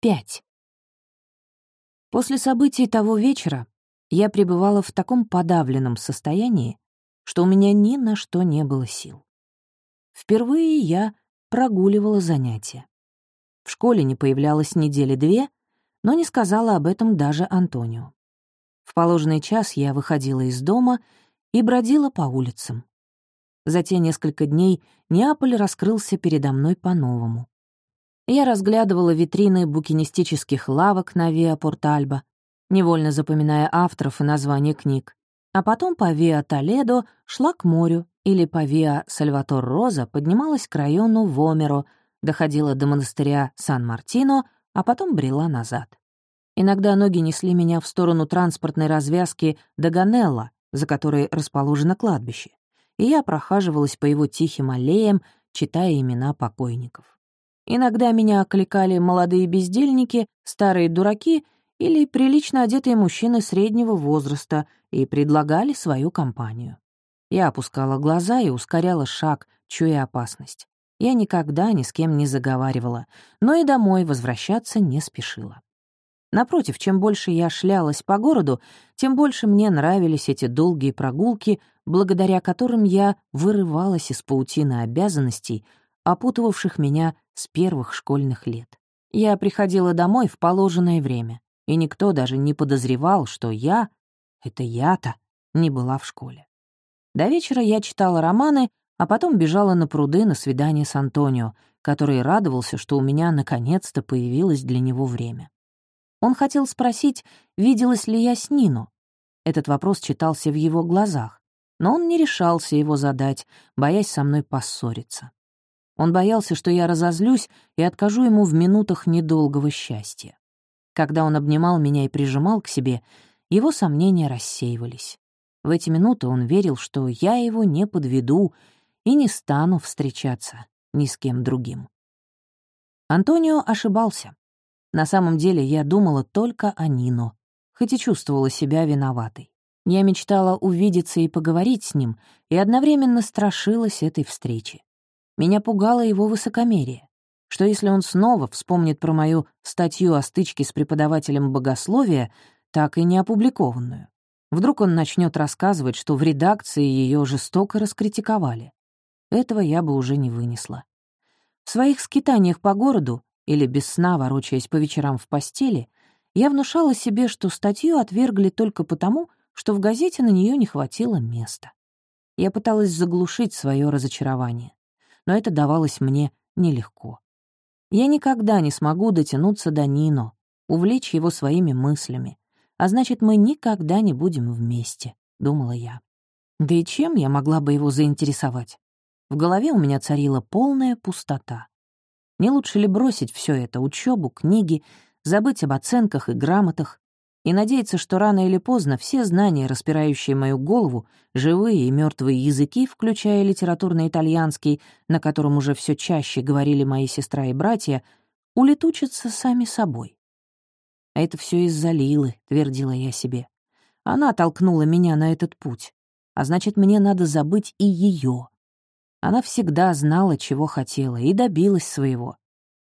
Пять. После событий того вечера я пребывала в таком подавленном состоянии, что у меня ни на что не было сил. Впервые я прогуливала занятия. В школе не появлялась недели две, но не сказала об этом даже Антонио. В положенный час я выходила из дома и бродила по улицам. За те несколько дней Неаполь раскрылся передо мной по-новому. Я разглядывала витрины букинистических лавок на Виа Портальба, невольно запоминая авторов и названия книг, а потом по Виа Толедо шла к морю или по Виа Сальватор Роза поднималась к району Вомеро, доходила до монастыря Сан-Мартино, а потом брела назад. Иногда ноги несли меня в сторону транспортной развязки Даганелла, за которой расположено кладбище, и я прохаживалась по его тихим аллеям, читая имена покойников. Иногда меня окликали молодые бездельники, старые дураки или прилично одетые мужчины среднего возраста и предлагали свою компанию. Я опускала глаза и ускоряла шаг, чуя опасность. Я никогда ни с кем не заговаривала, но и домой возвращаться не спешила. Напротив, чем больше я шлялась по городу, тем больше мне нравились эти долгие прогулки, благодаря которым я вырывалась из паутины обязанностей, опутывавших меня с первых школьных лет. Я приходила домой в положенное время, и никто даже не подозревал, что я, это я-то, не была в школе. До вечера я читала романы, а потом бежала на пруды на свидание с Антонио, который радовался, что у меня наконец-то появилось для него время. Он хотел спросить, виделась ли я с Нино. Этот вопрос читался в его глазах, но он не решался его задать, боясь со мной поссориться. Он боялся, что я разозлюсь и откажу ему в минутах недолгого счастья. Когда он обнимал меня и прижимал к себе, его сомнения рассеивались. В эти минуты он верил, что я его не подведу и не стану встречаться ни с кем другим. Антонио ошибался. На самом деле я думала только о Нино, хоть и чувствовала себя виноватой. Я мечтала увидеться и поговорить с ним, и одновременно страшилась этой встречи. Меня пугало его высокомерие. Что если он снова вспомнит про мою статью о стычке с преподавателем богословия, так и не опубликованную? Вдруг он начнет рассказывать, что в редакции ее жестоко раскритиковали. Этого я бы уже не вынесла. В своих скитаниях по городу или без сна, ворочаясь по вечерам в постели, я внушала себе, что статью отвергли только потому, что в газете на нее не хватило места. Я пыталась заглушить свое разочарование но это давалось мне нелегко. Я никогда не смогу дотянуться до Нино, увлечь его своими мыслями, а значит, мы никогда не будем вместе, — думала я. Да и чем я могла бы его заинтересовать? В голове у меня царила полная пустота. Не лучше ли бросить все это — учебу, книги, забыть об оценках и грамотах, и надеяться, что рано или поздно все знания, распирающие мою голову, живые и мертвые языки, включая литературный итальянский, на котором уже все чаще говорили мои сестра и братья, улетучатся сами собой. «А это все из-за Лилы», — твердила я себе. «Она толкнула меня на этот путь, а значит, мне надо забыть и ее. Она всегда знала, чего хотела, и добилась своего.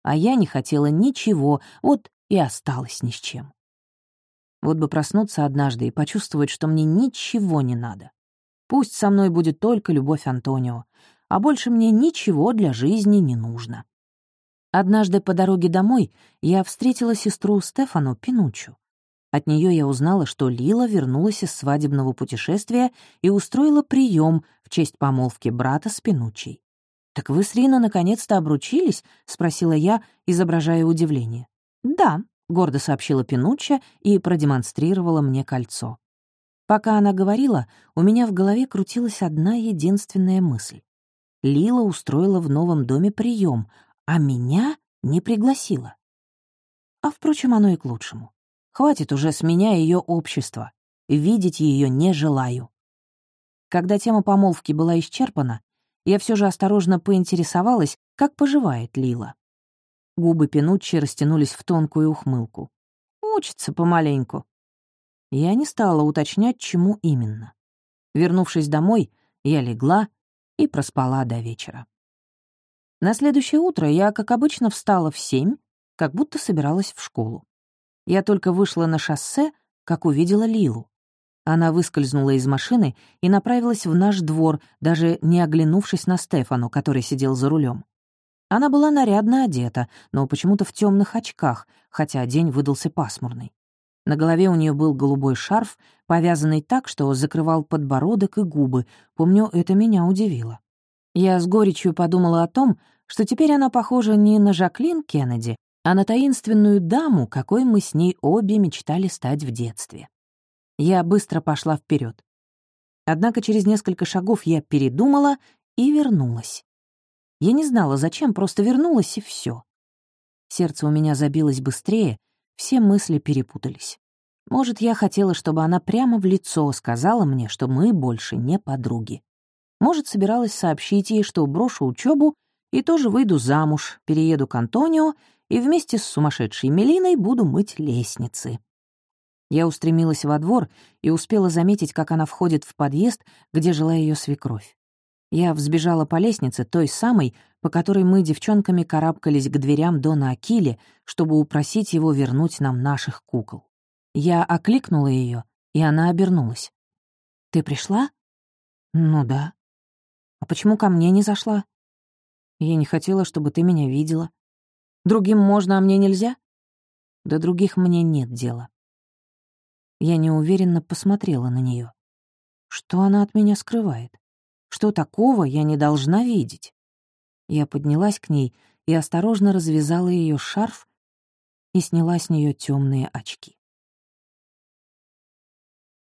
А я не хотела ничего, вот и осталась ни с чем. Вот бы проснуться однажды и почувствовать, что мне ничего не надо. Пусть со мной будет только любовь Антонио, а больше мне ничего для жизни не нужно. Однажды по дороге домой я встретила сестру Стефану Пинучу. От нее я узнала, что Лила вернулась из свадебного путешествия и устроила прием в честь помолвки брата с Пинучей. «Так вы с Рина наконец-то обручились?» — спросила я, изображая удивление. «Да», — гордо сообщила Пинучча и продемонстрировала мне кольцо. Пока она говорила, у меня в голове крутилась одна единственная мысль. Лила устроила в новом доме прием, а меня не пригласила. А, впрочем, оно и к лучшему. Хватит уже с меня ее общества. Видеть ее не желаю. Когда тема помолвки была исчерпана, я все же осторожно поинтересовалась, как поживает Лила. Губы Пинуччи растянулись в тонкую ухмылку. «Учится помаленьку». Я не стала уточнять, чему именно. Вернувшись домой, я легла и проспала до вечера. На следующее утро я, как обычно, встала в семь, как будто собиралась в школу. Я только вышла на шоссе, как увидела Лилу. Она выскользнула из машины и направилась в наш двор, даже не оглянувшись на Стефану, который сидел за рулем. Она была нарядно одета, но почему-то в темных очках, хотя день выдался пасмурный. На голове у нее был голубой шарф, повязанный так, что закрывал подбородок и губы. Помню, это меня удивило. Я с горечью подумала о том, что теперь она похожа не на Жаклин Кеннеди, а на таинственную даму, какой мы с ней обе мечтали стать в детстве. Я быстро пошла вперед. Однако через несколько шагов я передумала и вернулась. Я не знала, зачем, просто вернулась, и все. Сердце у меня забилось быстрее, все мысли перепутались. Может, я хотела, чтобы она прямо в лицо сказала мне, что мы больше не подруги. Может, собиралась сообщить ей, что брошу учебу и тоже выйду замуж, перееду к Антонио и вместе с сумасшедшей Мелиной буду мыть лестницы. Я устремилась во двор и успела заметить, как она входит в подъезд, где жила ее свекровь. Я взбежала по лестнице, той самой, по которой мы девчонками карабкались к дверям Дона Акили, чтобы упросить его вернуть нам наших кукол. Я окликнула ее, и она обернулась. «Ты пришла?» «Ну да». «А почему ко мне не зашла?» «Я не хотела, чтобы ты меня видела. Другим можно, а мне нельзя?» «До других мне нет дела. Я неуверенно посмотрела на нее. Что она от меня скрывает? Что такого я не должна видеть? Я поднялась к ней и осторожно развязала ее шарф и сняла с нее темные очки.